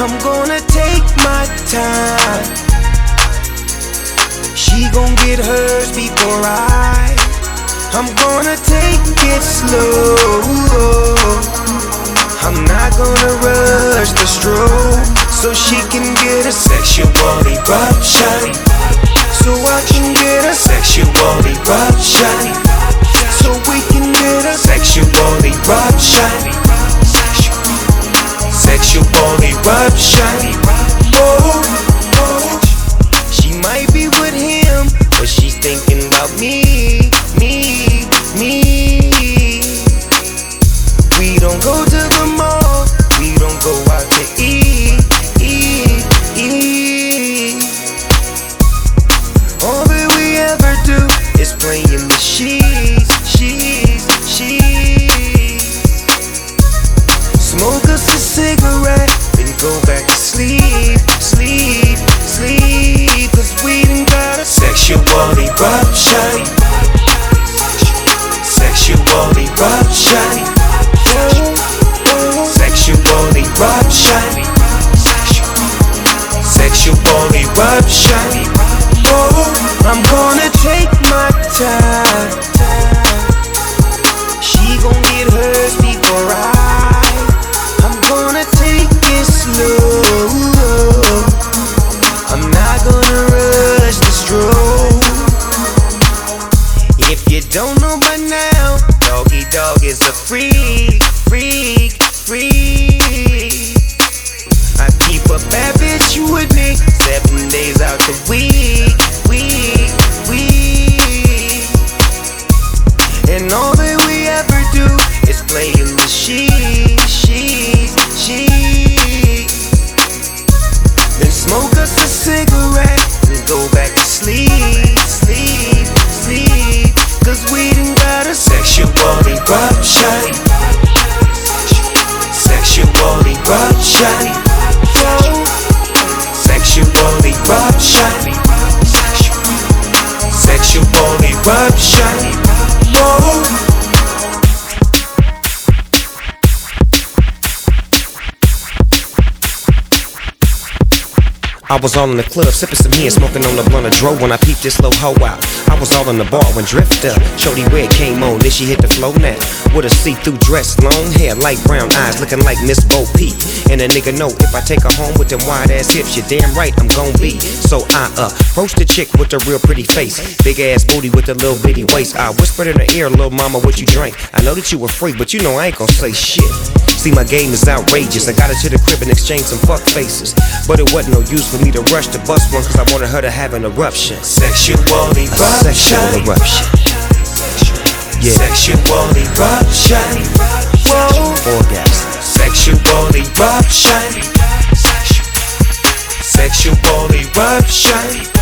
I'm gonna take my time. She gon' get hers before I. I'm gonna take it slow. I'm not gonna rush the stroke so she can get a sexual eruption. Sexual eruption. Oh. She might be with him, but she's thinking about me, me, me. We don't go to the mall, we don't go out to eat, go back to sleep, sleep, sleep. Cause we done got a sexual eruption. Sexual eruption. Sexual eruption. Sexual eruption. Oh, I'm gonna take my time. If you don't know by now, Doggy Dog is a freak, freak, freak. I keep a bad bitch with me seven days out the week, week, week. And all that we ever do is play in the sheet, sheet, sheet. Then smoke us a cigarette and go back to sleep, Whoa. I was all in the club, sipping some here, smoking on the blunt of dro when I peeped this little hoe out. I was all in the bar when Drift up. Shorty Red came on, then she hit the flow now. With a see-through dress, long hair, light brown eyes, looking like Miss Bo Peep. And a nigga know if I take her home with them wide ass hips, you're damn right I'm gon' be. So I uh, approached the chick with a real pretty face, big ass booty with a little bitty waist. I whispered in her ear, little mama, what you drink? I know that you a freak, but you know I ain't gon' say shit. See, my game is outrageous. I got her to the crib and exchanged some fuck faces. But it wasn't no use for me to rush to bust one, cause I wanted her to have an eruption. Sexual A sexual eruption. eruption. Yeah, Sexual eruption. Orgasm. Sexual eruption. Sexual eruption.